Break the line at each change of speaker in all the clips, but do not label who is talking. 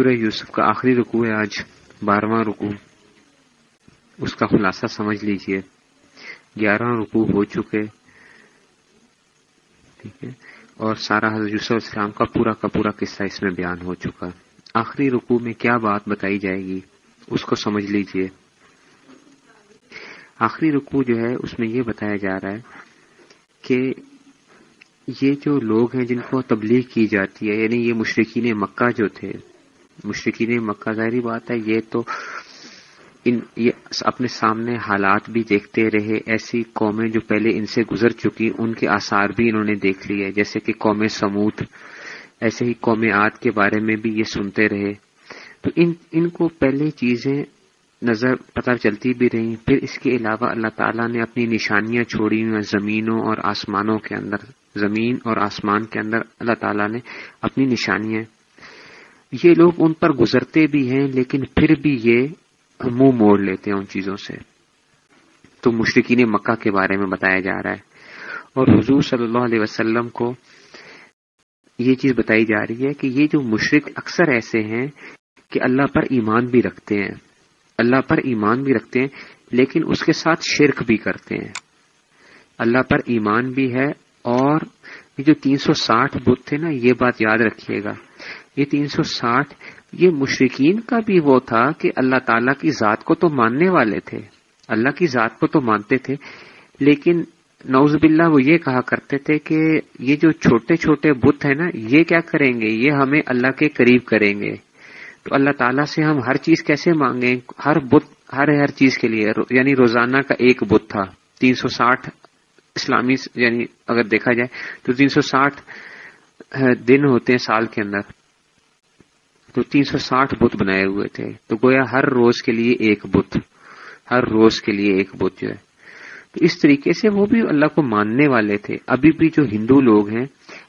سورہ یوسف کا آخری رکوع ہے آج، بارہواں رکوع۔ اس کا خلاصہ سمجھ لیجیے۔ گیارہ رکوع ہو چکے۔ ٹھیک ہے۔ اور سارا حضرت یوسف السلام کا پورا کا پورا قصہ اس میں بیان ہو چکا۔ آخری رکوع میں کیا بات بتائی جائے گی؟ اس کو سمجھ لیجیے۔ آخری رکوع جو ہے، اس میں یہ بتایا جا رہا ہے کہ یہ جو لوگ ہیں جن کو تبلیغ کی جاتی ہے یعنی یہ مشرقین مکہ جو تھے مشرقین مکہ، ظاہری بات ہے، یہ تو ان، یہ اپنے سامنے حالات بھی دیکھتے رہے، ایسی قومیں جو پہلے ان سے گزر چکی، ان کے آثار بھی انہوں نے دیکھ لیے، جیسے کہ قوم سموت ایسے ہی قوم آت کے بارے میں بھی یہ سنتے رہے۔ تو ان ان کو پہلے چیزیں نظر پتہ چلتی بھی رہی پھر اس کے علاوہ اللہ تعالیٰ نے اپنی نشانیاں چھوڑی ہوئی زمینوں اور آسمانوں کے اندر، زمین اور آسمان کے اندر اللہ تعالیٰ نے اپنی نشانیاں یہ لوگ ان پر گزرتے بھی ہیں، لیکن پھر بھی یہ منہ موڑ لیتے ہیں ان چیزوں سے۔ تو مشرقین مکہ کے بارے میں بتایا جا رہا ہے۔ اور حضور صلی اللہ علیہ وسلم کو یہ چیز بتائی جا رہی ہے کہ یہ جو مشرق اکثر ایسے ہیں کہ اللہ پر ایمان بھی رکھتے ہیں۔ اللہ پر ایمان بھی رکھتے ہیں، لیکن اس کے ساتھ شرک بھی کرتے ہیں۔ اللہ پر ایمان بھی ہے اور یہ جو تین سو ساٹھ بت تھے نا، یہ بات یاد رکھیے گا۔ یہ تین سو ساٹھ، یہ مشرقین کا بھی وہ تھا کہ اللہ تعالیٰ کی ذات کو تو ماننے والے تھے۔ اللہ کی ذات کو تو مانتے تھے۔ لیکن نوز باللہ وہ یہ کہا کرتے تھے کہ یہ جو چھوٹے چھوٹے بت ہیں نا، یہ کیا کریں گے؟ یہ ہمیں اللہ کے قریب کریں گے۔ تو اللہ تعالیٰ سے ہم ہر چیز کیسے مانگیں؟ ہر بت، ہر ہر چیز کے لیے۔ یعنی روزانہ کا ایک بت تھا۔ تین سو ساٹھ اسلامی یعنی اگر دیکھا جائے تو تین سو ساٹھ دن ہوتے ہیں سال کے اندر۔ تو تین سو ساٹھ بت بنائے ہوئے تھے، تو گویا ہر روز کے لیے ایک بت، ہر روز کے لیے ایک بت جو ہے۔ تو اس طریقے سے وہ بھی اللہ کو ماننے والے تھے۔ ابھی بھی جو ہندو لوگ ہیں،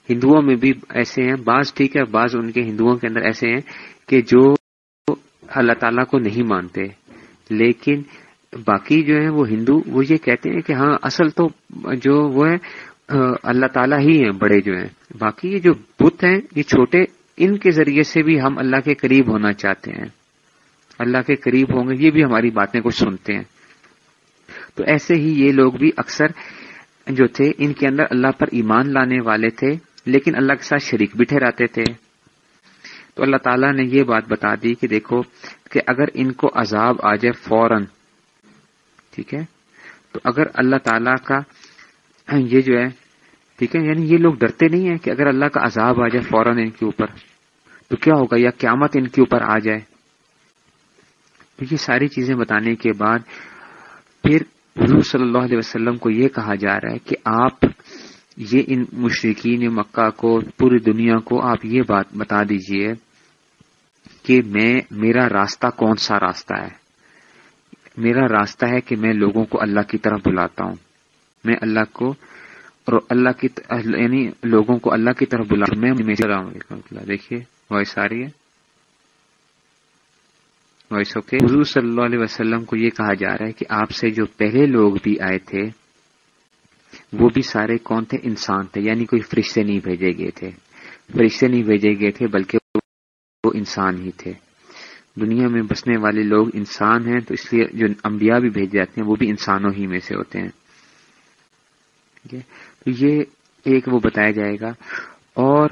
ہندوؤں میں بھی ایسے ہیں۔ بعض ٹھیک ہے، بعض ان کے ہندوؤں کے اندر ایسے ہیں کہ جو اللہ تعالیٰ کو نہیں مانتے۔ لیکن باقی جو ہیں وہ ہندو، وہ یہ کہتے ہیں کہ ہاں اصل تو جو وہ ہے اللہ تعالیٰ ہی ہیں، بڑے جو ہیں۔ باقی یہ جو بت ہیں، یہ چھوٹے ان کے ذریعے سے بھی ہم اللہ کے قریب ہونا چاہتے ہیں۔ اللہ کے قریب ہوں گے، یہ بھی ہماری باتیں کچھ سنتے ہیں۔ تو ایسے ہی یہ لوگ بھی اکثر جو تھے، ان کے اندر اللہ پر ایمان لانے والے تھے، لیکن اللہ کے ساتھ شریک بھی ٹھہراتے تھے۔ تو اللہ تعالیٰ نے یہ بات بتا دی کہ دیکھو کہ اگر ان کو عذاب آ جائے فوراً، ٹھیک ہے؟ تو اگر اللہ تعالیٰ کا یہ جو ہے ٹھیک ہے؟ یعنی یہ لوگ ڈرتے نہیں ہیں کہ اگر اللہ کا عذاب آ جائے فوراً ان کے اوپر، تو کیا ہوگا؟ یا قیامت ان کے اوپر آ جائے؟ تو یہ ساری چیزیں بتانے کے بعد پھر حضور صلی اللہ علیہ وسلم کو یہ کہا جا رہا ہے کہ آپ یہ ان مشرقین مکہ کو، پوری دنیا کو آپ یہ بات بتا دیجیے کہ میں، میرا راستہ کون سا راستہ ہے؟ میرا راستہ ہے کہ میں لوگوں کو اللہ کی طرف بلاتا ہوں۔ میں اللہ کو اور اللہ کی یعنی لوگوں کو اللہ کی طرف بلا میں السلام علیکم دیکھیے وائس آ رہی ہے۔ وائس اوکے حضور صلی اللہ علیہ وسلم کو یہ کہا جا رہا ہے کہ آپ سے جو پہلے لوگ بھی آئے تھے، وہ بھی سارے کون تھے؟ انسان تھے۔ یعنی کوئی فرشتے نہیں بھیجے گئے تھے۔ فرشتے نہیں بھیجے گئے تھے، بلکہ وہ انسان ہی تھے۔ دنیا میں بسنے والے لوگ انسان ہیں، تو اس لیے جو انبیاء بھی بھیج جاتے ہیں، وہ بھی انسانوں ہی میں سے ہوتے ہیں۔ یہ ایک وہ بتایا جائے گا۔ اور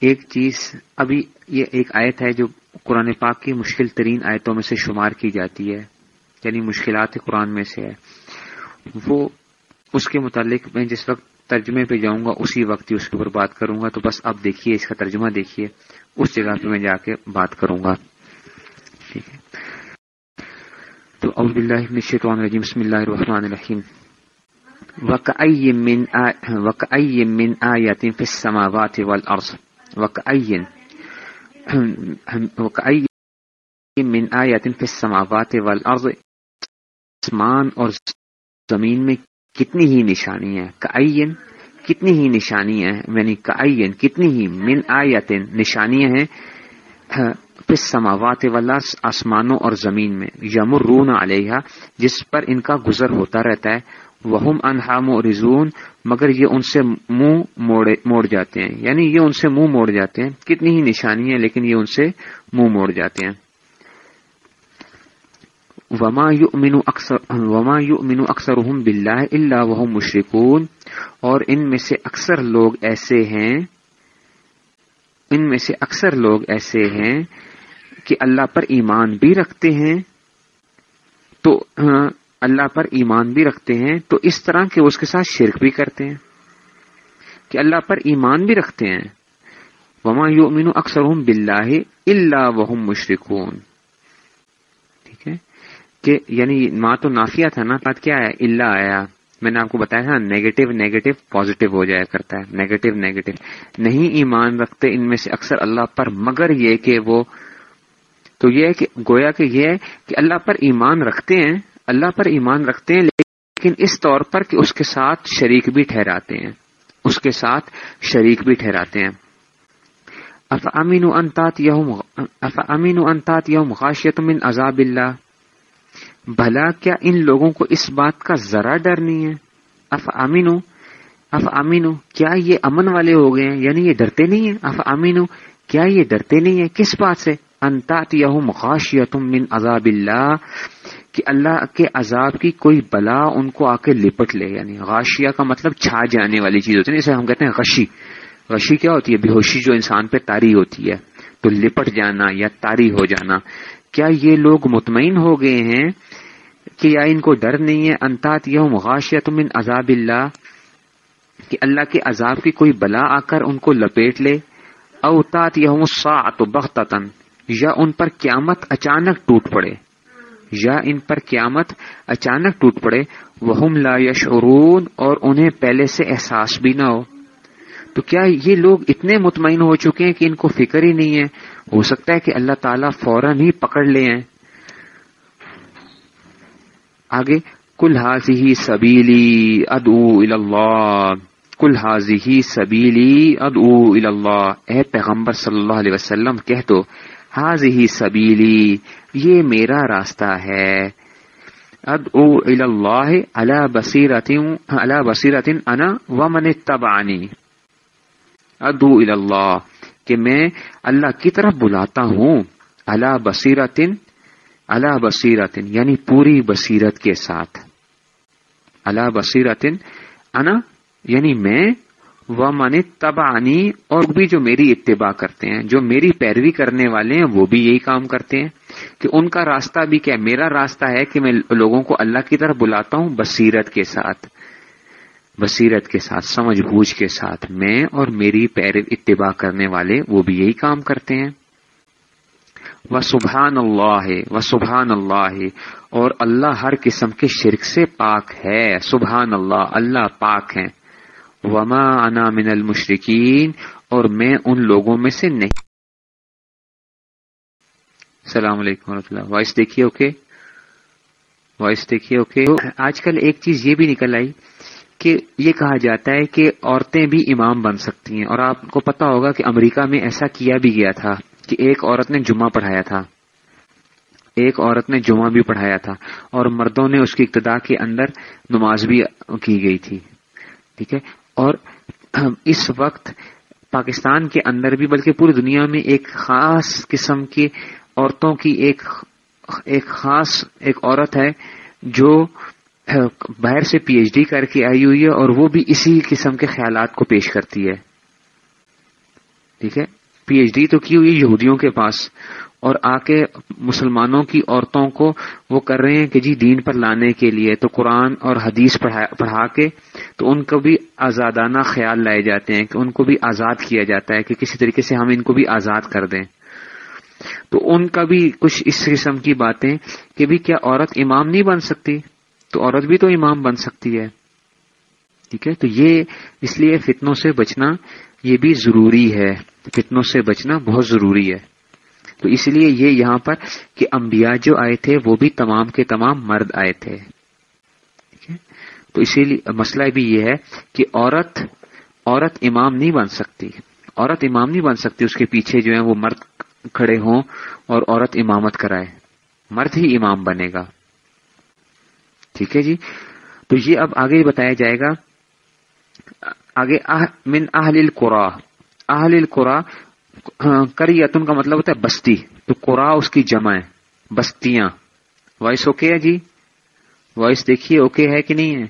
ایک چیز، ابھی یہ ایک آیت ہے جو قرآن پاک کی مشکل ترین آیتوں میں سے شمار کی جاتی ہے یعنی مشکلات قرآن میں سے ہے۔ وہ اس کے متعلق میں جس وقت ترجمے پہ جاؤں گا، اسی وقت ہی اس کے اوپر بات کروں گا۔ تو بس اب دیکھیے، اس کا ترجمہ دیکھیے۔ اس جگہ پہ میں جا کے بات کروں گا۔ ٹھیک ہے۔ تو ابو اللہ الشیطان الرجیم، بسم اللہ الرحمن الرحیم۔ وكأي من آ... وكأي من آية في السماوات والأرض وكأي وكأي من آية في السماوات آسمان اور زمین میں کتنی ہی نشانی ہے کعین کتنی ہی نشانی ہے یعنی کعین کتنی ہی من آیتن نشانیاں ہیں پس سماوات والا آسمانوں اور زمین میں یمرون علیہ جس پر ان کا گزر ہوتا رہتا ہے وہم انہام و رضون مگر یہ ان سے منہ موڑ جاتے ہیں۔ یعنی یہ ان سے منہ موڑ جاتے ہیں۔ کتنی ہی نشانی ہے لیکن یہ ان سے منہ موڑ جاتے ہیں۔ وما یؤمن اکثر وما یؤمن اکثرهم باللہ الا وهم مشرکون اور ان میں سے اکثر لوگ ایسے ہیں، ان میں سے اکثر لوگ ایسے ہیں کہ اللہ پر ایمان بھی رکھتے ہیں۔ تو ہاں، اللہ پر ایمان بھی رکھتے ہیں، تو اس طرح کہ اس کے ساتھ شرک بھی کرتے ہیں۔ کہ اللہ پر ایمان بھی رکھتے ہیں۔ وما یؤمن اکثر بلّہ اللہ وہم مشرقون ٹھیک ہے؟ کہ یعنی ماں تو نافیہ تھا نا بات کیا ہے اللہ آیا۔ میں نے آپ کو بتایا تھا نیگیٹو نیگیٹو پازیٹو ہو جایا کرتا ہے۔ نیگیٹو نیگیٹو نہیں ایمان رکھتے ان میں سے اکثر اللہ پر، مگر یہ کہ وہ، تو یہ کہ گویا کہ یہ ہے کہ اللہ پر ایمان رکھتے ہیں اللہ پر ایمان رکھتے ہیں، لیکن اس طور پر کہ اس کے ساتھ شریک بھی ٹھہراتے ہیں۔ اس کے ساتھ شریک بھی ٹھہراتے ہیں۔ اف امین و انتات اف امین انتات یوم خاشیت من عذاب اللہ۔ بھلا کیا ان لوگوں کو اس بات کا ذرا ڈر نہیں ہے؟ اف امین اف امین کیا یہ امن والے ہو گئے ہیں؟ یعنی یہ ڈرتے نہیں ہیں؟ اف امین کیا یہ ڈرتے نہیں ہیں؟ کس بات سے؟ انتات یہم خاشیت من عذاب اللہ۔ کہ اللہ کے عذاب کی کوئی بلا ان کو آ کے لپٹ لے یعنی غاشیہ کا مطلب چھا جانے والی چیز ہوتی ہے جیسے ہم کہتے ہیں غشی۔ غشی کیا ہوتی ہے؟ بے ہوشی جو انسان پہ تاری ہوتی ہے، تو لپٹ جانا یا تاری ہو جانا۔ کیا یہ لوگ مطمئن ہو گئے ہیں کہ یا ان کو ڈر نہیں ہے؟ انتات یہ مغاشیت من عذاب اللہ، کہ اللہ کے عذاب کی کوئی بلا آ کر ان کو لپیٹ لے۔ اوتات یہ سات بخت یا ان پر قیامت اچانک ٹوٹ پڑے۔ یا ان پر قیامت اچانک ٹوٹ پڑے وہ لا یشعرون، اور انہیں پہلے سے احساس بھی نہ ہو۔ تو کیا یہ لوگ اتنے مطمئن ہو چکے ہیں کہ ان کو فکر ہی نہیں ہے؟ ہو سکتا ہے کہ اللہ تعالیٰ فوراً ہی پکڑ لے ہیں۔ آگے کل حاضی سبیلی ادو اللہ کل حاضی سبیلی ادو اللہ اے پیغمبر صلی اللہ علیہ وسلم، کہہ دو حاضی سبیلی۔ یہ میرا راستہ ہے۔ ادعو اللہ علی بصیرت علی بصیرت انا ومن اتبعنی۔ ادعو اللہ کہ میں اللہ کی طرف بلاتا ہوں۔ علی بصیرت علی بصیرت یعنی پوری بصیرت کے ساتھ۔ علی بصیرت انا یعنی میں وہ من تبانی اور بھی جو میری اتباع کرتے ہیں، جو میری پیروی کرنے والے ہیں، وہ بھی یہی کام کرتے ہیں۔ کہ ان کا راستہ بھی کیا میرا راستہ ہے کہ میں لوگوں کو اللہ کی طرف بلاتا ہوں بصیرت کے ساتھ، بصیرت کے ساتھ، سمجھ بوجھ کے ساتھ۔ میں اور میری پیر اتباع کرنے والے وہ بھی یہی کام کرتے ہیں۔ وہ سبحان اللہ، و سبحان اللہ۔ اور اللہ ہر قسم کے شرک سے پاک ہے۔ سبحان اللہ اللہ پاک ہے وما انا من المشرقین اور میں ان لوگوں میں سے نہیں۔ السلام علیکم ورحمۃ اللہ۔ وائس دیکھیے اوکے وائس دیکھیے اوکے آج کل ایک چیز یہ بھی نکل آئی کہ یہ کہا جاتا ہے کہ عورتیں بھی امام بن سکتی ہیں، اور آپ کو پتا ہوگا کہ امریکہ میں ایسا کیا بھی گیا تھا کہ ایک عورت نے جمعہ پڑھایا تھا۔ ایک عورت نے جمعہ بھی پڑھایا تھا، اور مردوں نے اس کی ابتدا کے اندر نماز بھی کی گئی تھی۔ ٹھیک ہے؟ اور اس وقت پاکستان کے اندر بھی، بلکہ پوری دنیا میں ایک خاص قسم کی عورتوں کی ایک ایک خاص ایک عورت ہے جو باہر سے پی ایچ ڈی کر کے آئی ہوئی ہے اور وہ بھی اسی قسم کے خیالات کو پیش کرتی ہے۔ ٹھیک ہے؟ پی ایچ ڈی تو کی ہوئی یہودیوں کے پاس اور آ کے مسلمانوں کی عورتوں کو وہ کر رہے ہیں کہ جی دین پر لانے کے لیے۔ تو قرآن اور حدیث پڑھا کے تو ان کو بھی آزادانہ خیال لائے جاتے ہیں، کہ ان کو بھی آزاد کیا جاتا ہے کہ کسی طریقے سے ہم ان کو بھی آزاد کر دیں۔ تو ان کا بھی کچھ اس قسم کی باتیں کہ بھی کیا عورت امام نہیں بن سکتی؟ تو عورت بھی تو امام بن سکتی ہے۔ ٹھیک ہے؟ تو یہ اس لیے فتنوں سے بچنا یہ بھی ضروری ہے۔ فتنوں سے بچنا بہت ضروری ہے۔ تو اس لیے یہ یہاں پر کہ انبیاء جو آئے تھے وہ بھی تمام کے تمام مرد آئے تھے۔ تو اسی لیے مسئلہ بھی یہ ہے کہ عورت عورت امام نہیں بن سکتی۔ عورت امام نہیں بن سکتی، اس کے پیچھے جو ہے وہ مرد کھڑے ہوں اور عورت امامت کرائے۔ مرد ہی امام بنے گا۔ ٹھیک ہے جی؟ تو یہ اب آگے بتایا جائے گا۔ آگے من اہل القرا۔ اہل القرا، کریتن کا مطلب ہوتا ہے بستی۔ تو قرا اس کی جمع ہے، بستیاں۔ وائس اوکے ہے جی؟ وائس دیکھیے اوکے ہے کہ نہیں ہے؟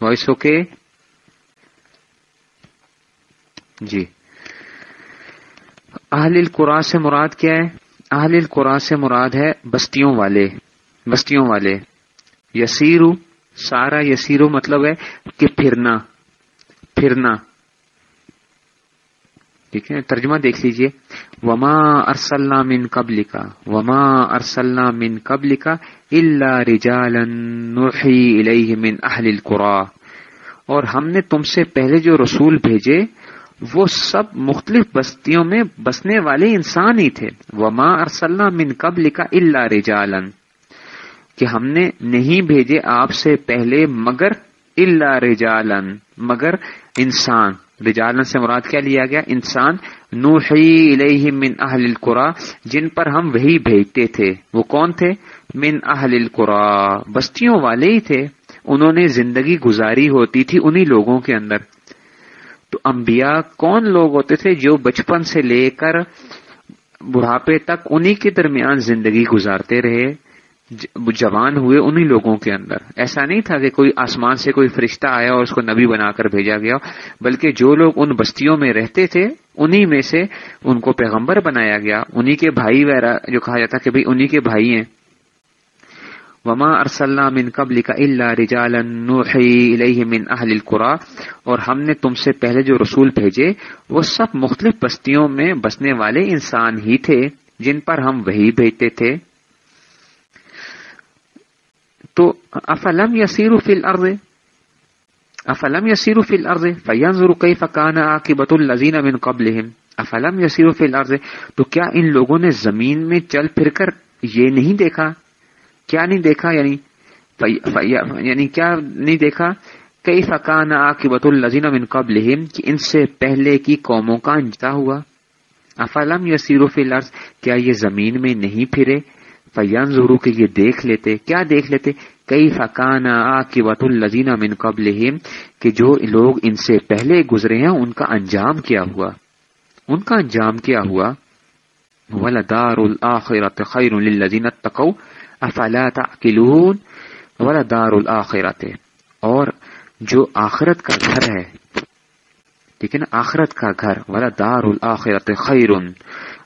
Voice okay? جی۔ اہل القرا سے مراد کیا ہے؟ اہل القرا سے مراد ہے بستیوں والے بستیوں والے۔ یسیرو، سارا یسیرو مطلب ہے کہ پھرنا پھرنا۔ ٹھیک ہے، ترجمہ دیکھ لیجیے۔ وما ارسلنا من قبل کا وما ارسلنا من قبل کا اللہ رجالا نوحی الیہ من اہل القرا اور ہم نے تم سے پہلے جو رسول بھیجے وہ سب مختلف بستیوں میں بسنے والے انسان ہی تھے۔ وما ارسلنا من قبل کا اللہ رجالن کہ ہم نے نہیں بھیجے آپ سے پہلے مگر اللہ رجالن مگر انسان۔ رجالن سے مراد کیا لیا گیا؟ انسان۔ نوحی الیہ من اہل القرا جن پر ہم وہی بھیجتے تھے۔ وہ کون تھے؟ من اہل القرا بستیوں والے ہی تھے۔ انہوں نے زندگی گزاری ہوتی تھی انہی لوگوں کے اندر۔ تو انبیاء کون لوگ ہوتے تھے جو بچپن سے لے کر بڑھاپے تک انہی کے درمیان زندگی گزارتے رہے جوان ہوئے انہی لوگوں کے اندر؟ ایسا نہیں تھا کہ کوئی آسمان سے کوئی فرشتہ آیا اور اس کو نبی بنا کر بھیجا گیا، بلکہ جو لوگ ان بستیوں میں رہتے تھے، انہی میں سے ان کو پیغمبر بنایا گیا، انہی کے بھائی وغیرہ، جو کہا جاتا کہ بھائی انہی کے بھائی ہیں۔ وما ارسلنا من قبل کا اللہ رجالا نوحی الیہ من اہل القرا اور ہم نے تم سے پہلے جو رسول بھیجے وہ سب مختلف بستیوں میں بسنے والے انسان ہی تھے جن پر ہم وہی بھیجتے تھے۔ تو افلم یسیر فی الارض افلم یسیر فی الارض فینظر کیف کان عاقبت الذین من قبلہم افلم یسیر فی الارض تو کیا ان لوگوں نے زمین میں چل پھر کر یہ نہیں دیکھا؟ کیا نہیں دیکھا؟ یعنی یعنی کیا نہیں دیکھا؟ کئی فقان عاقبت الذین من قبلہم؟ کہ ان سے پہلے کی قوموں کا انجتا ہوا۔ افلم یسیر فی الارض؟ کیا یہ زمین میں نہیں پھرے؟ فیان ضرور کہ یہ دیکھ لیتے۔ کیا دیکھ لیتے؟ کئی فقان کی الزین من قبل کہ جو لوگ ان سے پہلے گزرے ہیں، ان کا انجام کیا ہوا؟ ان کا انجام کیا ہوا؟ ولدار الآخرت خیر للذین اتقوا۔ افلا تعقلون؟ ولدار الآخرت اور جو آخرت کا گھر ہے، ٹھیک ہے نا؟ آخرت کا گھر ولدار الآخرت خیر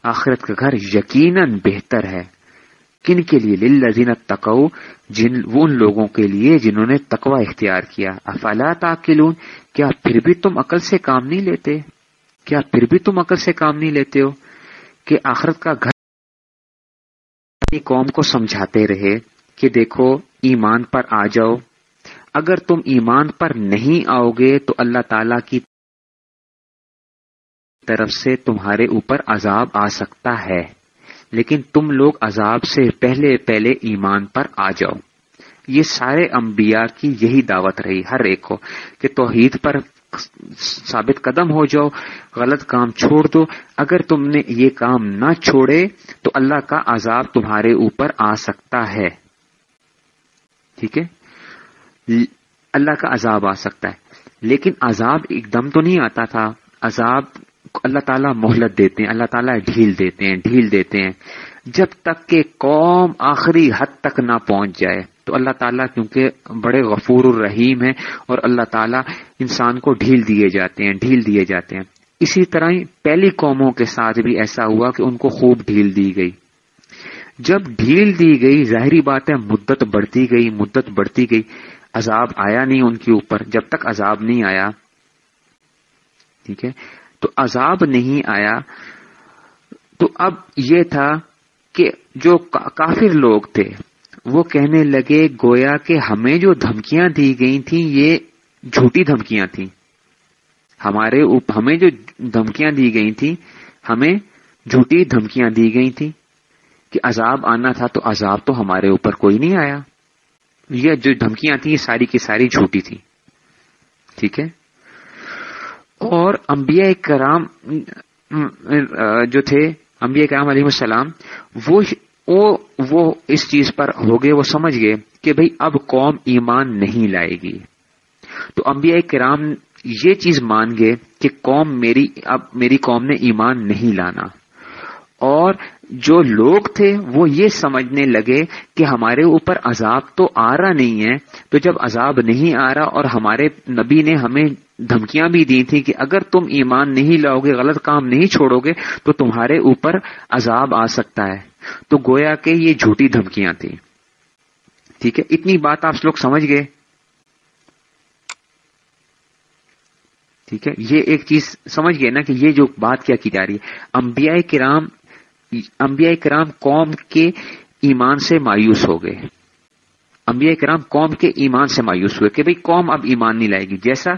آخرت کا گھر یقیناً بہتر ہے. کن کے لیے؟ للذین تقو جن، وہ ان لوگوں کے لیے جنہوں نے تقوی اختیار کیا. افلا تاکلون کیا پھر بھی تم عقل سے کام نہیں لیتے؟ کیا پھر بھی تم عقل سے کام نہیں لیتے ہو کہ آخرت کا گھر قوم کو سمجھاتے رہے کہ دیکھو، ایمان پر آ جاؤ۔ اگر تم ایمان پر نہیں آؤ گے تو اللہ تعالی کی طرف سے تمہارے اوپر عذاب آ سکتا ہے۔ لیکن تم لوگ عذاب سے پہلے پہلے ایمان پر آ جاؤ۔ یہ سارے انبیاء کی یہی دعوت رہی۔ ہر ایک کو کہ توحید پر ثابت قدم ہو جاؤ، غلط کام چھوڑ دو۔ اگر تم نے یہ کام نہ چھوڑے، تو اللہ کا عذاب تمہارے اوپر آ سکتا ہے۔ ٹھیک ہے؟ اللہ کا عذاب آ سکتا ہے۔ لیکن عذاب ایک دم تو نہیں آتا تھا۔ عذاب اللہ تعالیٰ مہلت دیتے ہیں، اللہ تعالیٰ ڈھیل دیتے ہیں، ڈھیل دیتے ہیں۔ جب تک کہ قوم آخری حد تک نہ پہنچ جائے۔ تو اللہ تعالیٰ کیونکہ بڑے غفور الرحیم ہیں اور اللہ تعالیٰ انسان کو ڈھیل دیے جاتے ہیں، ڈھیل دیے جاتے ہیں۔ اسی طرح ہی پہلی قوموں کے ساتھ بھی ایسا ہوا کہ ان کو خوب ڈھیل دی گئی۔ جب ڈھیل دی گئی، ظاہری بات ہے، مدت بڑھتی گئی، مدت بڑھتی گئی۔ عذاب آیا نہیں ان کے اوپر۔ جب تک عذاب نہیں آیا، ٹھیک ہے، تو عذاب نہیں آیا۔ تو اب یہ تھا کہ جو کافر لوگ تھے وہ کہنے لگے، گویا کہ ہمیں جو دھمکیاں دی گئی تھیں، یہ جھوٹی دھمکیاں تھیں۔ ہمارے ہمیں جو دھمکیاں دی گئی تھیں، ہمیں جھوٹی دھمکیاں دی گئی تھیں۔ کہ عذاب آنا تھا تو عذاب تو ہمارے اوپر کوئی نہیں آیا۔ یہ جو دھمکیاں تھیں، یہ ساری کی ساری جھوٹی تھی ٹھیک ہے؟ اور انبیاء کرام جو تھے، انبیاء کرام علیہ السلام، وہ وہ وہ اس چیز پر ہو گئے، وہ سمجھ گئے کہ بھئی اب قوم ایمان نہیں لائے گی۔ تو انبیاء کرام یہ چیز مان گئے کہ قوم میری، اب میری قوم نے ایمان نہیں لانا۔ اور جو لوگ تھے وہ یہ سمجھنے لگے کہ ہمارے اوپر عذاب تو آ رہا نہیں ہے، تو جب عذاب نہیں آ رہا اور ہمارے نبی نے ہمیں دھمکیاں بھی دی تھی کہ اگر تم ایمان نہیں لاؤ گے، غلط کام نہیں چھوڑو گے، تو تمہارے اوپر عذاب آ سکتا ہے۔ تو گویا کہ یہ جھوٹی دھمکیاں تھیں۔ ٹھیک ہے؟ اتنی بات آپ لوگ سمجھ گئے۔ ٹھیک ہے؟ یہ ایک چیز سمجھ گئے نا کہ یہ جو بات کیا کی جا رہی ہے۔ انبیاء کرام انبیاء کرام قوم کے ایمان سے مایوس ہو گئے۔ انبیاء کرام قوم کے ایمان سے مایوس ہوئے کہ بھئی قوم اب ایمان نہیں لائے گی۔ جیسا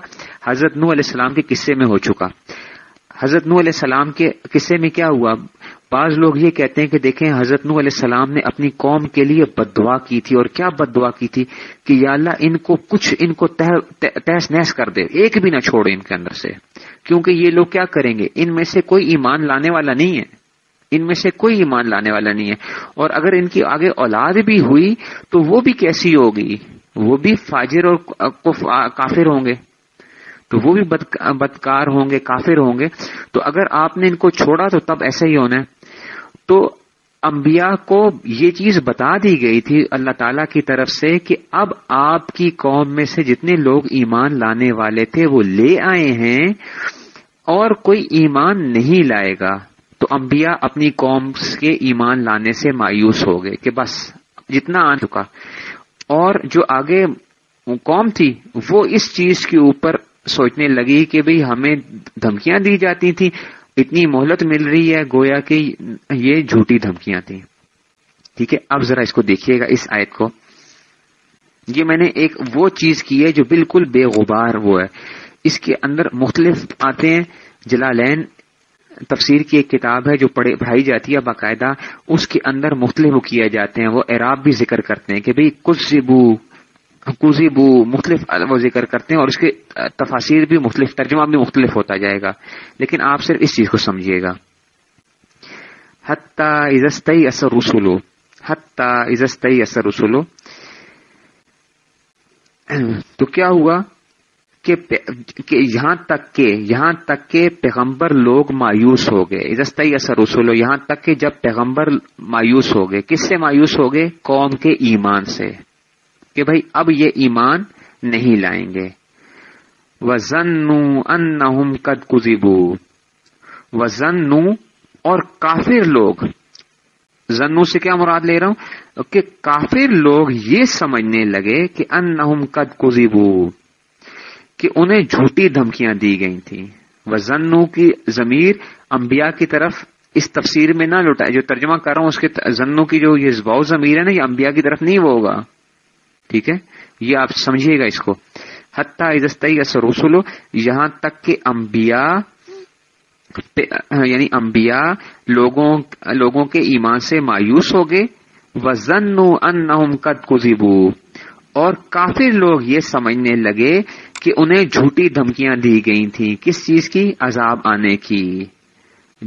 حضرت نو علیہ السلام کے قصے میں ہو چکا۔ حضرت نو علیہ السلام کے قصے میں کیا ہوا؟ بعض لوگ یہ کہتے ہیں کہ دیکھیں، حضرت نو علیہ السلام نے اپنی قوم کے لیے بد دعا کی تھی اور کیا بد دعا کی تھی کہ یا اللہ ان کو کچھ ان کو تحس نحس کر دے، ایک بھی نہ چھوڑے ان کے اندر سے۔ کیونکہ یہ لوگ کیا کریں گے؟ ان میں سے کوئی ایمان لانے والا نہیں ہے۔ ان میں سے کوئی ایمان لانے والا نہیں ہے۔ اور اگر ان کی آگے اولاد بھی ہوئی تو وہ بھی کیسی ہوگی؟ وہ بھی فاجر اور کافر ہوں گے۔ تو وہ بھی بدکار ہوں گے، کافر ہوں گے۔ تو اگر آپ نے ان کو چھوڑا تو تب ایسا ہی ہونا ہے۔ تو انبیاء کو یہ چیز بتا دی گئی تھی اللہ تعالی کی طرف سے کہ اب آپ کی قوم میں سے جتنے لوگ ایمان لانے والے تھے وہ لے آئے ہیں اور کوئی ایمان نہیں لائے گا۔ تو انبیاء اپنی قوم کے ایمان لانے سے مایوس ہو گئے کہ بس جتنا آ چکا۔ اور جو آگے قوم تھی وہ اس چیز کے اوپر سوچنے لگی کہ بھئی ہمیں دھمکیاں دی جاتی تھیں۔ اتنی مہلت مل رہی ہے گویا کہ یہ جھوٹی دھمکیاں تھیں۔ ٹھیک ہے، اب ذرا اس کو دیکھیے گا، اس آیت کو۔ یہ میں نے ایک وہ چیز کی ہے جو بالکل بے غبار وہ ہے۔ اس کے اندر مختلف آتے ہیں۔ جلالین تفسیر کی ایک کتاب ہے جو پڑھائی جاتی ہے باقاعدہ۔ اس کے اندر مختلف کیے جاتے ہیں۔ وہ اعراب بھی ذکر کرتے ہیں کہ بھئی کچھ بو مختلف وہ ذکر کرتے ہیں اور اس کے تفاصیر بھی مختلف، ترجمہ بھی مختلف ہوتا جائے گا۔ لیکن آپ صرف اس چیز کو سمجھیے گا۔ حتی اثر رسولو حتی ازستی اثر رسولو تو کیا ہوا کہ یہاں تک کہ، یہاں تک کہ پیغمبر لوگ مایوس ہو گئے۔ اجستی اثر رسولو یہاں تک کہ جب پیغمبر مایوس ہو گئے۔ کس سے مایوس ہو گئے؟ قوم کے ایمان سے۔ کہ بھائی اب یہ ایمان نہیں لائیں گے۔ وزن قد کزیبو وزن اور کافر لوگ۔ زنو سے کیا مراد لے رہا ہوں؟ کہ کافر لوگ یہ سمجھنے لگے کہ ان قد کزیبو کہ انہیں جھوٹی دھمکیاں دی گئی تھیں۔ وزنو کی ضمیر انبیاء کی طرف اس تفسیر میں نہ لوٹائے جو ترجمہ کر رہا ہوں اس کے زنو کی جو یہ واؤ ضمیر ہے نا، یہ انبیاء کی طرف نہیں وہ ہوگا۔ ٹھیک ہے؟ یہ آپ سمجھیے گا اس کو۔ حتیٰ اجستی رسولو یہاں تک کہ انبیاء یعنی انبیاء لوگوں لوگوں کے ایمان سے مایوس ہو گئے۔ وزن ان قد کزیبو اور کافی لوگ یہ سمجھنے لگے کہ انہیں جھوٹی دھمکیاں دی گئی تھیں۔ کس چیز کی؟ عذاب آنے کی۔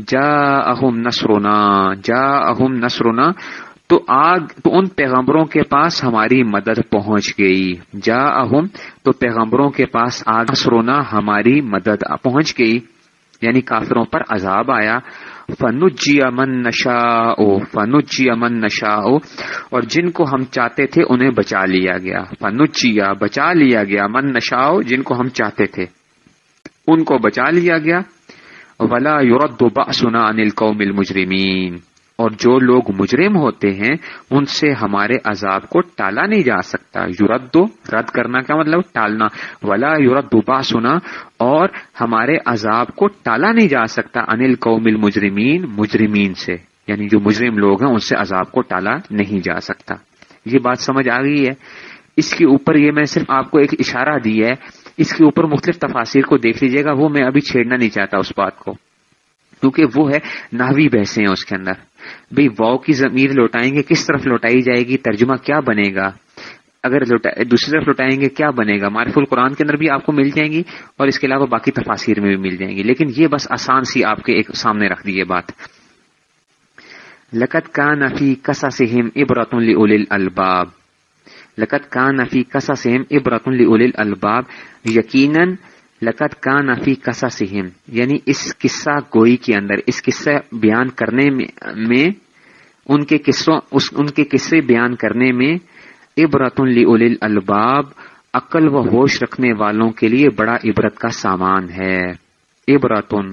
جا اہم نسرونا جا اہم نسرونا تو آگ تو ان پیغمبروں کے پاس ہماری مدد پہنچ گئی۔ جا اہم تو پیغمبروں کے پاس آگ نسرونا ہماری مدد پہنچ گئی۔ یعنی کافروں پر عذاب آیا۔ فنجی امن نشا او فنجی امن نشا اور جن کو ہم چاہتے تھے انہیں بچا لیا گیا۔ فنجیا بچا لیا گیا۔ من نشا جن کو ہم چاہتے تھے۔ ان کو بچا لیا گیا۔ ولا یورد سنا انل قوم المجرمین اور جو لوگ مجرم ہوتے ہیں، ان سے ہمارے عذاب کو ٹالا نہیں جا سکتا۔ یورد رد کرنا کا مطلب؟ ٹالنا۔ ولا یورد دوبا سنا اور ہمارے عذاب کو ٹالا نہیں جا سکتا۔ انل قوم المجرمین، مجرمین سے۔ یعنی جو مجرم لوگ ہیں، ان سے عذاب کو ٹالا نہیں جا سکتا۔ یہ بات سمجھ آ گئی ہے۔ اس کے اوپر یہ میں صرف آپ کو ایک اشارہ دی ہے۔ اس کے اوپر مختلف تفاصیر کو دیکھ لیجیے گا۔ وہ میں ابھی چھیڑنا نہیں چاہتا اس بات کو۔ کیونکہ وہ ہے ناوی بحثیں ہیں اس کے اندر۔ بھئی واؤ کی ضمیر لوٹائیں گے، کس طرف لوٹائی جائے گی، ترجمہ کیا بنے گا؟ اگر دوسری طرف لوٹائیں گے، کیا بنے گا؟ معرف القرآن کے اندر بھی آپ کو مل جائیں گی اور اس کے علاوہ باقی تفاصیر میں بھی مل جائیں گی۔ لیکن یہ بس آسان سی آپ کے ایک سامنے رکھ دی یہ بات۔ لقت کا نفی کسا سہم عبرت الباب۔ لقت کا نفی کسا سہم عبرت الباب۔ یقیناً لقت کا نفی کسا سہم یعنی اس قصہ گوئی کے اندر، اس قصہ بیان کرنے میں ان کے قصوں ان کے قصے بیان کرنے میں عبرت الباب عقل و ہوش رکھنے والوں کے لیے بڑا عبرت کا سامان ہے۔ عبرتن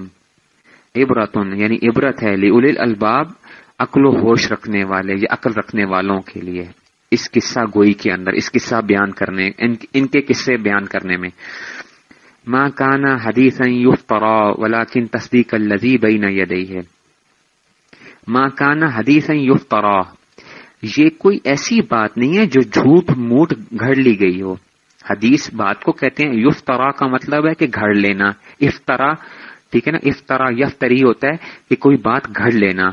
عبرتن یعنی عبرت ہے لی الباب عقل و ہوش رکھنے والے، یا عقل رکھنے والوں کے لیے۔ اس قصہ گوئی کے اندر، اس قصہ بیان کرنے ان کے قصے بیان کرنے میں۔ ماں کانا حدیث یفترا ولاکن تصدیق الزی بین یدئی ماں کانا حدیث یفترا یہ کوئی ایسی بات نہیں ہے جو جھوٹ موٹ گھڑ لی گئی ہو. حدیث بات کو کہتے ہیں یفترا کا مطلب ہے کہ گھڑ لینا. افطرا ٹھیک ہے نا؟ افطرا یفتری ہوتا ہے کہ کوئی بات گھڑ لینا.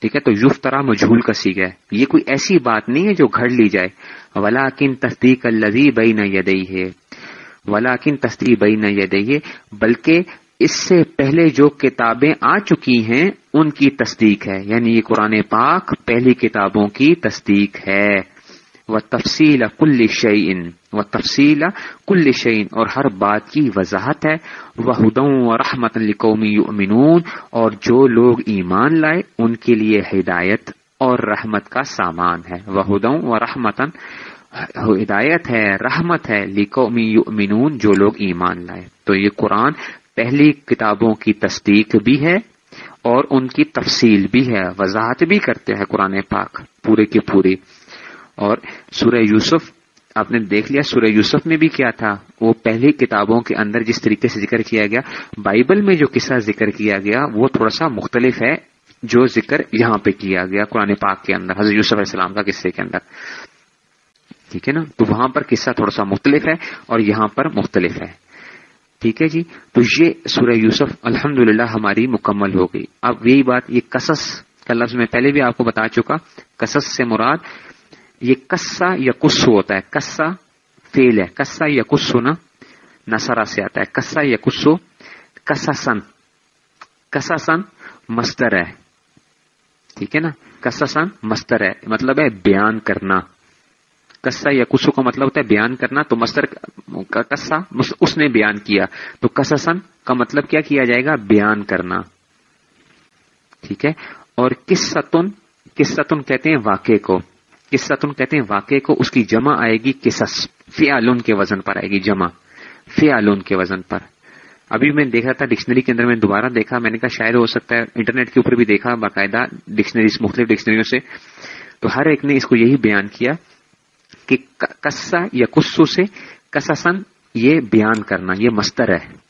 ٹھیک ہے؟ تو یفترا مجھول کا سیکھ ہے. یہ کوئی ایسی بات نہیں ہے جو گھڑ لی جائے. ولاکن تصدیق الزی بئی نہ یدئی ہے ولاکن تصدیق بئی نہ یدئی ہے بلکہ اس سے پہلے جو کتابیں آ چکی ہیں، ان کی تصدیق ہے۔ یعنی یہ قرآن پاک پہلی کتابوں کی تصدیق ہے۔ وہ تفصیل کل شعین و تفصیل کل شعین اور ہر بات کی وضاحت ہے۔ وہ ہدوں و رحمت القومی امنون اور جو لوگ ایمان لائے، ان کے لیے ہدایت اور رحمت کا سامان ہے۔ وہ ہدوں و رحمتن ہدایت ہے، رحمت ہے، لقومی یؤمنون جو لوگ ایمان لائے۔ تو یہ قرآن پہلی کتابوں کی تصدیق بھی ہے اور ان کی تفصیل بھی ہے، وضاحت بھی کرتے ہیں قرآن پاک پورے کے پورے اور سورہ یوسف، آپ نے دیکھ لیا سورہ یوسف میں بھی کیا تھا؟ وہ پہلی کتابوں کے اندر جس طریقے سے ذکر کیا گیا، بائبل میں جو قصہ ذکر کیا گیا، وہ تھوڑا سا مختلف ہے جو ذکر یہاں پہ کیا گیا قرآن پاک کے اندر، حضرت یوسف علیہ السلام کا قصے کے اندر۔ ٹھیک ہے نا؟ تو وہاں پر قصہ تھوڑا سا مختلف ہے اور یہاں پر مختلف ہے۔ ٹھیک ہے جی؟ تو یہ سورہ یوسف الحمد ہماری مکمل ہو گئی۔ اب یہی بات، یہ کسس کا لفظ میں پہلے بھی آپ کو بتا چکا۔ کسس سے مراد یہ کسا یا کسو ہوتا ہے۔ کسا فیل ہے۔ کسا یا کسو نا؟ نسرا سے آتا ہے۔ کسا یا کسو کسا سن۔ کسا مستر ہے۔ ٹھیک ہے نا؟ کسا سن مستر ہے۔ مطلب ہے بیان کرنا۔ کسا یا کسو کا مطلب ہوتا ہے بیان کرنا، تو مستر کا کسا اس نے بیان کیا۔ تو کسسن کا مطلب کیا کیا جائے گا؟ بیان کرنا۔ ٹھیک ہے؟ اور کس ستن کس ستن کہتے ہیں واقع کو۔ قصتن کہتے ہیں واقع کو، اس کی جمع آئے گی کسس فیالون کے وزن پر آئے گی جمع۔ فیالون کے وزن پر۔ ابھی میں دیکھا تھا ڈکشنری کے اندر، میں دوبارہ دیکھا، میں نے کہا شاید ہو سکتا ہے انٹرنیٹ کے اوپر بھی دیکھا، باقاعدہ ڈکشنریز، مختلف ڈکشنریوں سے۔ تو ہر ایک نے اس کو یہی بیان کیا۔ کہ کسا یا کسو سے کسسن یہ بیان کرنا، یہ مستر ہے۔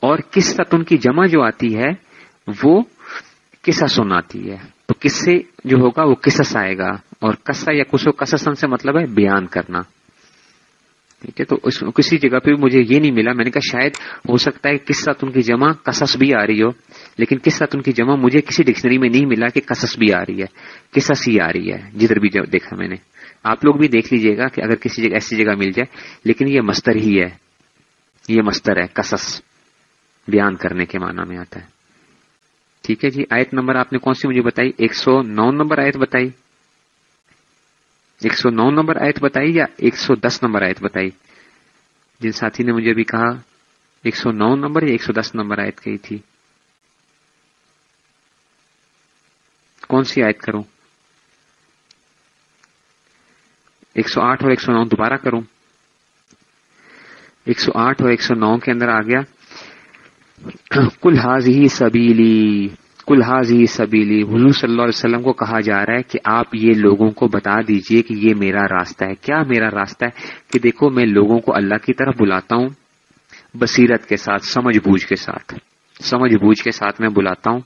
اور کس ستن کی جمع جو آتی ہے، وہ کسا سن آتی ہے۔ تو کس سے جو ہوگا، وہ کسس آئے گا۔ اور کسا یا کسو کسسن سے مطلب ہے بیان کرنا۔ ٹھیک ہے، تو کسی جگہ پہ مجھے یہ نہیں ملا۔ میں نے کہا شاید ہو سکتا ہے قصہ تن کی جمع کسس بھی آ رہی ہو۔ لیکن قصہ تن کی جمع مجھے کسی ڈکشنری میں نہیں ملا کہ کسس بھی آ رہی ہے۔ کسس ہی آ رہی ہے، جدھر بھی دیکھا میں نے۔ آپ لوگ بھی دیکھ لیجیے گا کہ اگر کسی جگہ ایسی جگہ مل جائے، لیکن یہ مستر ہی ہے۔ یہ مستر ہے کسس بیان کرنے کے معنی میں آتا ہے۔ ٹھیک ہے جی آیت نمبر آپ نے کون سی مجھے بتائی؟ ایک سو نو نمبر آیت بتائی۔ ایک سو نو نمبر آیت بتائی یا ایک سو دس نمبر آیت بتائی؟ جن ساتھی نے مجھے بھی کہا، ایک سو نو نمبر یا ایک سو دس نمبر آیت کہی تھی۔ کون سی آیت کروں؟ ایک سو آٹھ اور ایک سو نو، دوبارہ کروں۔ ایک سو آٹھ اور ایک سو نو کے اندر آ گیا۔ کل حاضی سبیلی، کل حاضی سبیلی۔ حضور صلی اللہ علیہ وسلم کو کہا جا رہا ہے کہ آپ یہ لوگوں کو بتا دیجیے کہ یہ میرا راستہ ہے۔ کیا میرا راستہ ہے؟ کہ دیکھو، میں لوگوں کو اللہ کی طرف بلاتا ہوں، بصیرت کے ساتھ، سمجھ بوجھ کے ساتھ۔ سمجھ بوجھ کے ساتھ میں بلاتا ہوں۔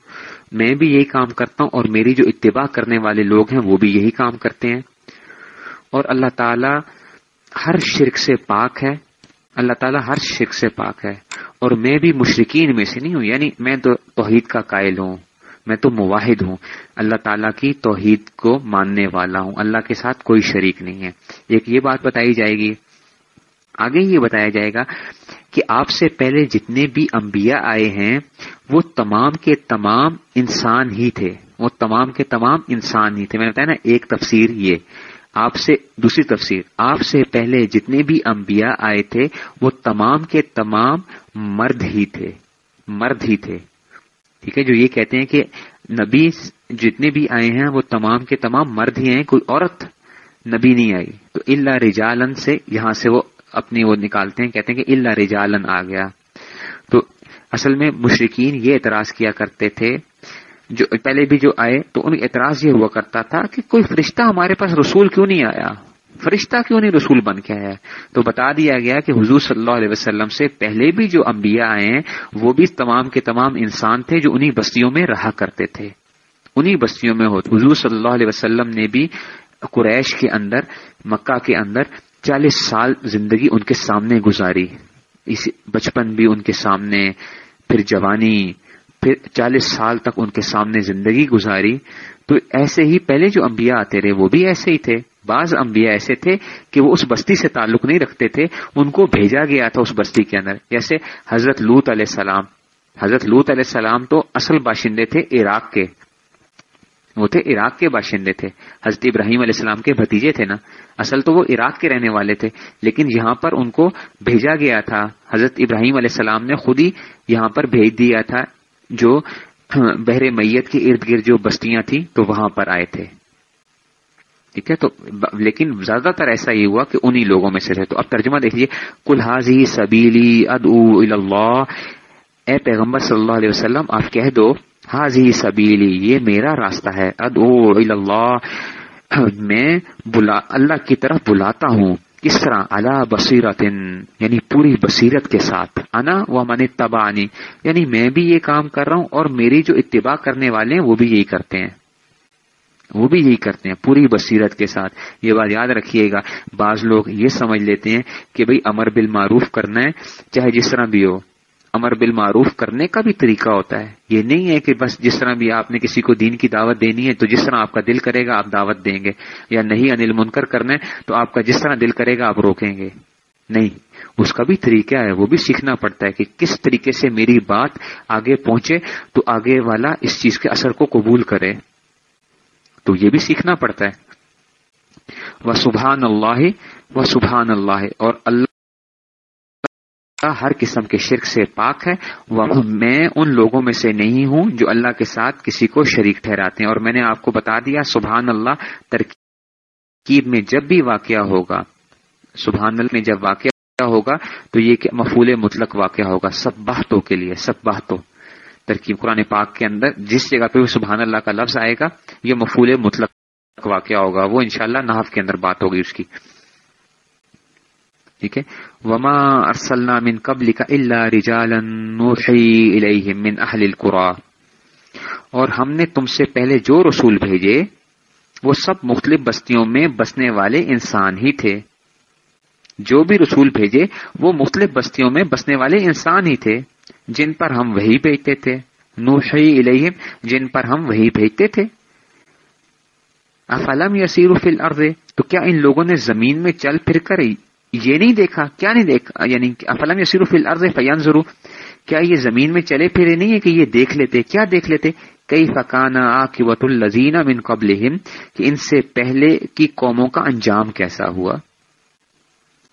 میں بھی یہی کام کرتا ہوں اور میری جو اتباع کرنے والے لوگ ہیں، وہ بھی یہی کام کرتے ہیں۔ اور اللہ تعالی ہر شرک سے پاک ہے۔ اللہ تعالیٰ ہر شرک سے پاک ہے۔ اور میں بھی مشرقین میں سے نہیں ہوں یعنی میں تو توحید کا قائل ہوں، میں تو مواحد ہوں۔ اللہ تعالیٰ کی توحید کو ماننے والا ہوں۔ اللہ کے ساتھ کوئی شریک نہیں ہے۔ ایک یہ بات بتائی جائے گی، آگے یہ بتایا جائے گا کہ آپ سے پہلے جتنے بھی انبیاء آئے ہیں، وہ تمام کے تمام انسان ہی تھے۔ وہ تمام کے تمام انسان ہی تھے۔ میں نے بتایا نا، ایک تفسیر یہ۔ آپ سے دوسری تفسیر، آپ سے پہلے جتنے بھی انبیاء آئے تھے، وہ تمام کے تمام مرد ہی تھے، مرد ہی تھے۔ ٹھیک ہے، جو یہ کہتے ہیں کہ نبی جتنے بھی آئے ہیں، وہ تمام کے تمام مرد ہی ہیں، کوئی عورت نبی نہیں آئی۔ تو اللہ رجالن سے یہاں سے وہ اپنی وہ نکالتے ہیں، کہتے ہیں کہ اللہ رجالن آ گیا۔ تو اصل میں مشرقین یہ اعتراض کیا کرتے تھے جو پہلے بھی جو آئے تو ان اعتراض یہ ہوا کرتا تھا کہ کوئی فرشتہ ہمارے پاس رسول کیوں نہیں آیا؟ فرشتہ کیوں نہیں رسول بن کے آیا؟ تو بتا دیا گیا کہ حضور صلی اللہ علیہ وسلم سے پہلے بھی جو انبیاء آئے ہیں، وہ بھی تمام کے تمام انسان تھے جو انہی بستیوں میں رہا کرتے تھے۔ انہی بستیوں میں ہوتے، حضور صلی اللہ علیہ وسلم نے بھی قریش کے اندر، مکہ کے اندر چالیس سال زندگی ان کے سامنے گزاری۔ اس بچپن بھی ان کے سامنے، پھر جوانی پھر چالیس سال تک ان کے سامنے زندگی گزاری، تو ایسے ہی پہلے جو انبیاء آتے رہے، وہ بھی ایسے ہی تھے۔ بعض انبیاء ایسے تھے کہ وہ اس بستی سے تعلق نہیں رکھتے تھے، ان کو بھیجا گیا تھا اس بستی کے اندر۔ جیسے حضرت لوت علیہ السلام۔ حضرت لوت علیہ السلام تو اصل باشندے تھے عراق کے۔ وہ تھے عراق کے باشندے تھے۔ حضرت ابراہیم علیہ السلام کے بھتیجے تھے نا۔ اصل تو وہ عراق کے رہنے والے تھے۔ لیکن یہاں پر ان کو بھیجا گیا تھا۔ حضرت ابراہیم علیہ السلام نے خود ہی یہاں پر بھیج دیا تھا جو بحر میت کے ارد گرد جو بستیاں تھیں تو وہاں پر آئے تھے۔ ٹھیک ہے؟ تو لیکن زیادہ تر ایسا ہی ہوا کہ انہی لوگوں میں سے تھے۔ تو اب ترجمہ دیکھ لیجیے کلحاظی سبیلی ادعو اللہ اے پیغمبر صلی اللہ علیہ وسلم، آپ کہہ دو حاضی سبیلی یہ میرا راستہ ہے۔ ادعو اللہ میں بلا، اللہ کی طرف بلاتا ہوں۔ کس طرح اللہ بصیرت یعنی پوری بصیرت کے ساتھ۔ انا و من تبانی یعنی میں بھی یہ کام کر رہا ہوں اور میری جو اتباع کرنے والے ہیں وہ بھی یہی کرتے ہیں۔ وہ بھی یہی کرتے ہیں، پوری بصیرت کے ساتھ۔ یہ بات یاد رکھیے گا، بعض لوگ یہ سمجھ لیتے ہیں کہ بھئی امر بالمعروف کرنا ہے، چاہے جس طرح بھی ہو۔ امر بالمعروف کرنے کا بھی طریقہ ہوتا ہے۔ یہ نہیں ہے کہ بس جس طرح بھی آپ نے کسی کو دین کی دعوت دینی ہے تو جس طرح آپ کا دل کرے گا آپ دعوت دیں گے، یا نہیں انل منکر کرنا ہے تو آپ کا جس طرح دل کرے گا آپ روکیں گے۔ نہیں، اس کا بھی طریقہ ہے، وہ بھی سیکھنا پڑتا ہے کہ کس طریقے سے میری بات آگے پہنچے تو آگے والا اس چیز کے اثر کو قبول کرے۔ تو یہ بھی سیکھنا پڑتا ہے۔ وہ سبحان اللہ وہ سبحان اللہ، اور اللہ ہر قسم کے شرک سے پاک ہے۔ وہ میں ان لوگوں میں سے نہیں ہوں جو اللہ کے ساتھ کسی کو شریک ٹھہراتے ہیں۔ اور میں نے آپ کو بتا دیا سبحان اللہ ترکیب میں جب بھی واقعہ ہوگا سبحان اللہ میں جب واقعہ ہوگا، تو یہ مفول مطلق واقعہ ہوگا، سب باتوں کے لیے، سب باتوں ترکیب قرآن پاک کے اندر جس جگہ پہ سبحان اللہ کا لفظ آئے گا، یہ مفول مطلق واقعہ ہوگا۔ وہ انشاءاللہ شاء کے اندر بات ہوگی اس کی۔ ٹھیک ہے؟ وما ارسلنا من قبل کا اللہ رجالا من اہل القرا اور ہم نے تم سے پہلے جو رسول بھیجے، وہ سب مختلف بستیوں میں بسنے والے انسان ہی تھے۔ جو بھی رسول بھیجے، وہ مختلف بستیوں میں بسنے والے انسان ہی تھے، جن پر ہم وہی بھیجتے تھے۔ نوحی الیہم جن پر ہم وہی بھیجتے تھے۔ افلم یسیر فی الارض تو کیا ان لوگوں نے زمین میں چل پھر کر یہ نہیں دیکھا، کیا نہیں دیکھا؟ یعنی افلم یسیر فی الارض فیان ضرور کیا یہ زمین میں چلے پھرے نہیں ہے کہ یہ دیکھ لیتے؟ کیا دیکھ لیتے؟ کئی فقان عاقبت الزین من قبل کہ ان سے پہلے کی قوموں کا انجام کیسا ہوا؟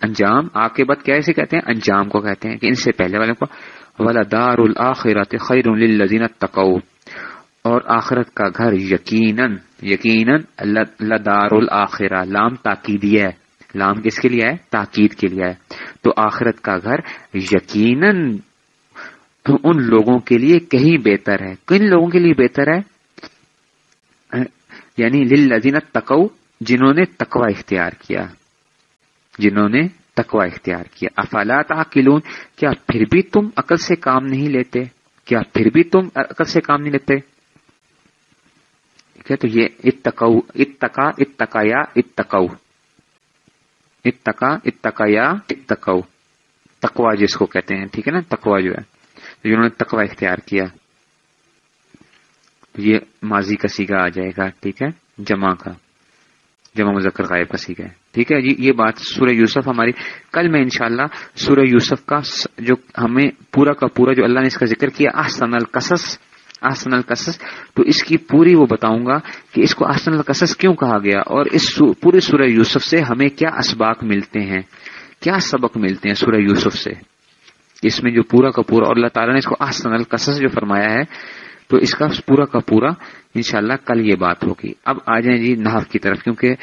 انجام، عاقبت کیسے کہتے ہیں؟ انجام کو کہتے ہیں کہ ان سے پہلے والے کو ولدار الآخرت خیر للذین تقو اور آخرت کا گھر یقیناً یقیناً لدار الآخرہ لام تاکیدی ہے۔ لام کس کے لیے ہے؟ تاکید کے لیے ہے۔ تو آخرت کا گھر یقیناً ان لوگوں کے لیے کہیں بہتر ہے۔ کن لوگوں کے لیے بہتر ہے؟ یعنی للذین تقو جنہوں نے تقوی اختیار کیا۔ جنہوں نے تقوی اختیار کیا۔ افالات عقلون کیا پھر بھی تم عقل سے کام نہیں لیتے؟ کیا پھر بھی تم عقل سے کام نہیں لیتے؟ ٹھیک ہے تو یہ اتقو اتقا، اتقایا، اتقو۔ اتقا اتقایا اتقو۔ تقوا جس کو کہتے ہیں، ٹھیک ہے نا؟ تقوا جو ہے۔ جنہوں نے تقوا اختیار کیا یہ ماضی کا سیگا آ جائے گا، ٹھیک ہے؟ جمع کا۔ جمع مذکر غائب کا سیکھا ہے۔ ٹھیک ہے جی؟ یہ بات سورہ یوسف ہماری، کل میں انشاءاللہ سورہ یوسف کا جو ہمیں پورا کا پورا جو اللہ نے اس کا ذکر کیا، احسن القصص آسن القصص تو اس کی پوری وہ بتاؤں گا کہ اس کو آسن القصص کیوں کہا گیا اور اس پورے سورہ یوسف سے ہمیں کیا اسباق ملتے ہیں؟ کیا سبق ملتے ہیں سورہ یوسف سے؟ اس میں جو پورا کا پورا اور اللہ تعالیٰ نے اس کو آسن القصص جو فرمایا ہے، تو اس کا پورا کا پورا انشاءاللہ کل یہ بات ہوگی۔ اب آ جائیں جی نحف کی طرف، کیونکہ